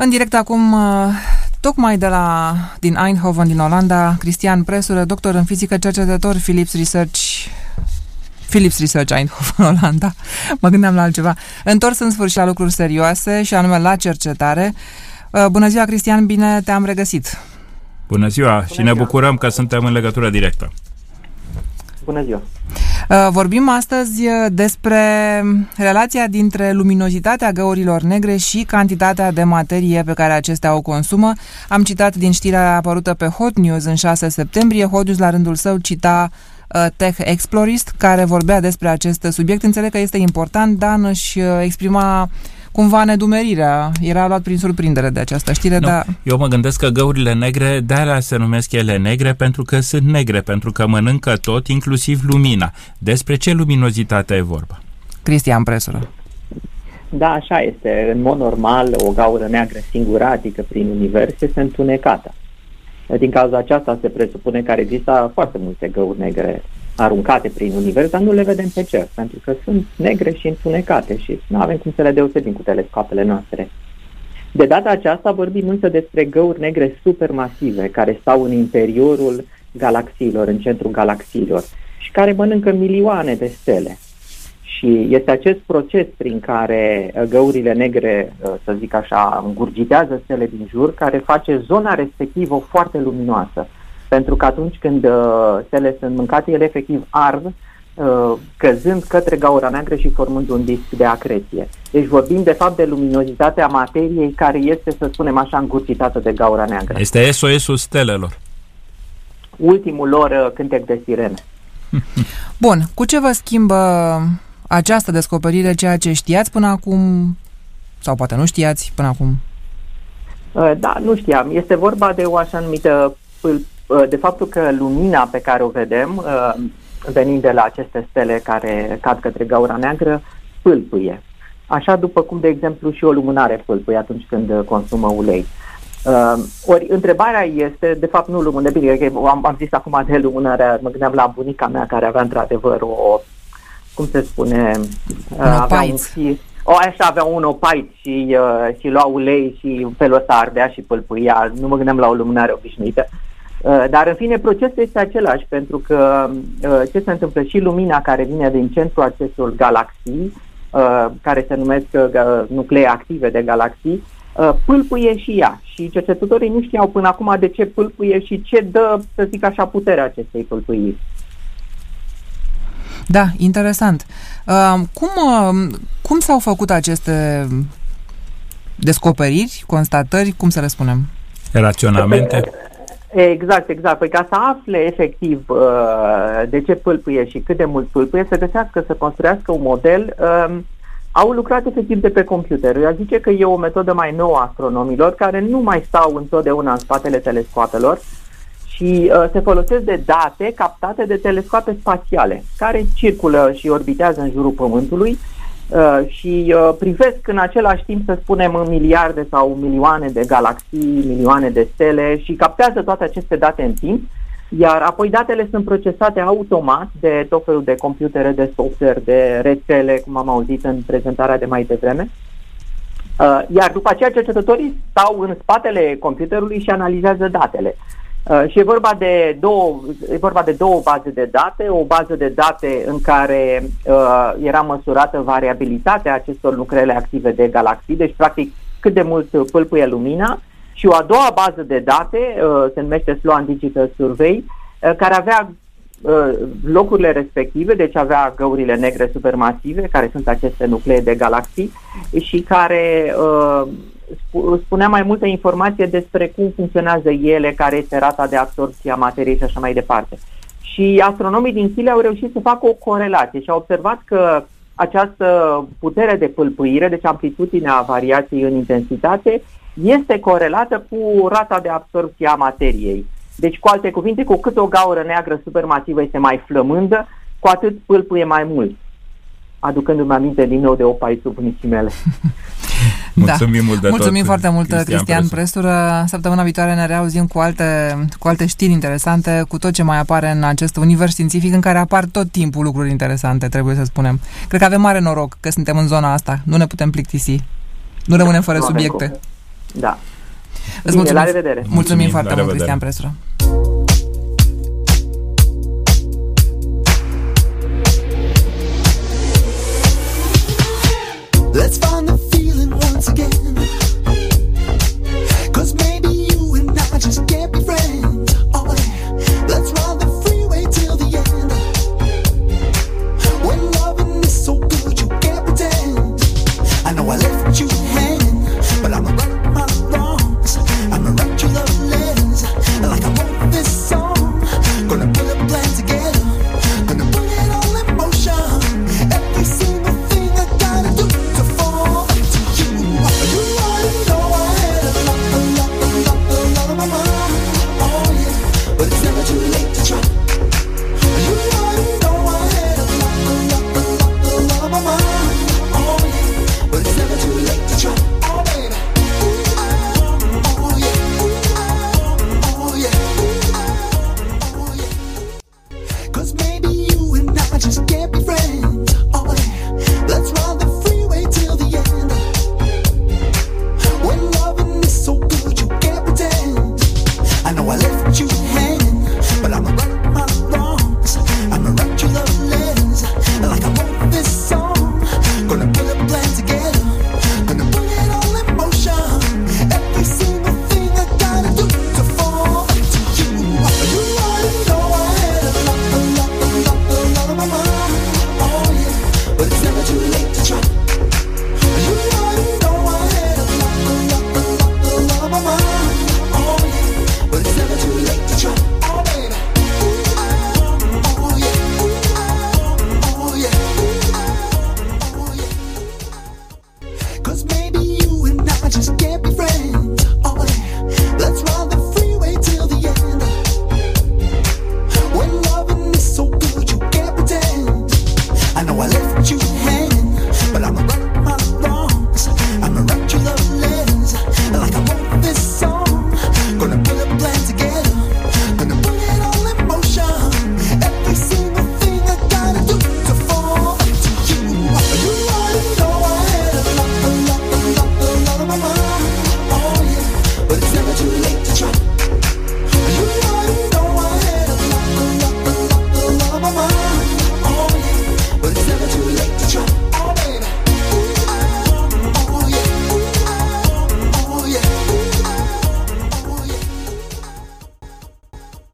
În direct acum, uh, tocmai de la, din Eindhoven, din Olanda, Cristian Presură, doctor în fizică, cercetător Philips Research Philips Research Eindhoven, Olanda. Mă gândeam la altceva. Întors în sfârșit la lucruri serioase și anume la cercetare. Uh, bună ziua, Cristian, bine te-am regăsit. Bună ziua Bună și ne ziua. bucurăm că suntem în legătură directă. Bună ziua! Uh, vorbim astăzi uh, despre relația dintre luminozitatea găurilor negre și cantitatea de materie pe care acestea o consumă. Am citat din știrea apărută pe Hot News în 6 septembrie. Hot News la rândul său cita uh, Tech Explorist, care vorbea despre acest subiect. Înțeleg că este important. Dan își exprima cumva nedumerirea. Era luat prin surprindere de această știre, nu, dar... Eu mă gândesc că găurile negre, de-aia se numesc ele negre, pentru că sunt negre, pentru că mănâncă tot, inclusiv lumina. Despre ce luminozitate e vorba? Cristian Presură. Da, așa este. În mod normal, o gaură neagră singuratică prin univers este întunecată. Din cauza aceasta se presupune că există foarte multe găuri negre aruncate prin univers, dar nu le vedem pe cer, pentru că sunt negre și întunecate și nu avem cum să le deosebim cu telescoapele noastre. De data aceasta vorbim însă despre găuri negre supermasive care stau în interiorul galaxiilor, în centrul galaxiilor și care mănâncă milioane de stele. Și este acest proces prin care uh, găurile negre, uh, să zic așa, îngurgitează stele din jur, care face zona respectivă foarte luminoasă pentru că atunci când uh, stele sunt mâncate, ele efectiv ard, uh, căzând către gaura neagră și formând un disc de acreție. Deci vorbim de fapt de luminozitatea materiei care este, să spunem așa, îngurcitată de gaura neagră. Este SOS-ul stelelor. Ultimul lor uh, cântec de sirene. Bun, cu ce vă schimbă această descoperire ceea ce știați până acum, sau poate nu știați până acum? Uh, da, nu știam. Este vorba de o așa numită Uh, de faptul că lumina pe care o vedem, uh, venind de la aceste stele care cad către gaura neagră, pâlpâie. Așa după cum, de exemplu, și o lumânare pâlpâie atunci când consumă ulei. Uh, ori întrebarea este, de fapt nu lumânare, bine, am, am zis acum de lumânare, mă gândeam la bunica mea care avea într-adevăr o, cum se spune, uh, avea un fi, o, așa avea un opait și, uh, și lua ulei și felul ăsta ardea și pâlpâia, nu mă gândeam la o lumânare obișnuită. Uh, Uh, dar, în fine, procesul este același, pentru că uh, ce se întâmplă și lumina care vine din centrul acestor galaxii, uh, care se numesc nuclee active de galaxii, pâlpâie și ea. Și cercetătorii nu știau până acum de ce pâlpâie și ce dă, să zic așa, puterea acestei pâlpâiri. Da, interesant. cum, cum s-au făcut aceste descoperiri, constatări, cum să le spunem? Raționamente? Exact, exact. Păi ca să afle efectiv uh, de ce pâlpâie și cât de mult pâlpâie, să găsească, să construiască un model, uh, au lucrat efectiv de pe computer. Eu zice că e o metodă mai nouă a astronomilor, care nu mai stau întotdeauna în spatele telescoapelor și uh, se folosesc de date captate de telescoape spațiale, care circulă și orbitează în jurul Pământului Uh, și uh, privesc în același timp, să spunem, în miliarde sau milioane de galaxii, milioane de stele și captează toate aceste date în timp, iar apoi datele sunt procesate automat de tot felul de computere, de software, de rețele, cum am auzit în prezentarea de mai devreme. Uh, iar după aceea cercetătorii stau în spatele computerului și analizează datele. Uh, și e vorba, de două, e vorba de două baze de date, o bază de date în care uh, era măsurată variabilitatea acestor nucleele active de galaxii, deci practic cât de mult pâlpâie lumina, și o a doua bază de date, uh, se numește Sloan Digital Survey, uh, care avea uh, locurile respective, deci avea găurile negre supermasive, care sunt aceste nuclee de galaxii, și care uh, spunea mai multe informație despre cum funcționează ele, care este rata de absorpție a materiei și așa mai departe. Și astronomii din Chile au reușit să facă o corelație și au observat că această putere de pâlpâire, deci amplitudinea variației în intensitate, este corelată cu rata de absorpție a materiei. Deci, cu alte cuvinte, cu cât o gaură neagră supermasivă este mai flămândă, cu atât pâlpâie mai mult. Aducându-mi aminte din nou de opai sub bunicii mele. Mulțumim da. mult de Mulțumim tot, foarte mult, Cristian, Cristian Presură. Săptămâna viitoare ne reauzim cu alte, cu alte știri interesante, cu tot ce mai apare în acest univers științific în care apar tot timpul lucruri interesante, trebuie să spunem. Cred că avem mare noroc că suntem în zona asta. Nu ne putem plictisi. Nu rămânem fără subiecte. Da. Îți Bine, mulțumim. la revedere. Mulțumim, Mulțumim, foarte la mult, revedere. Cristian Presură. Just can't be friends. I know I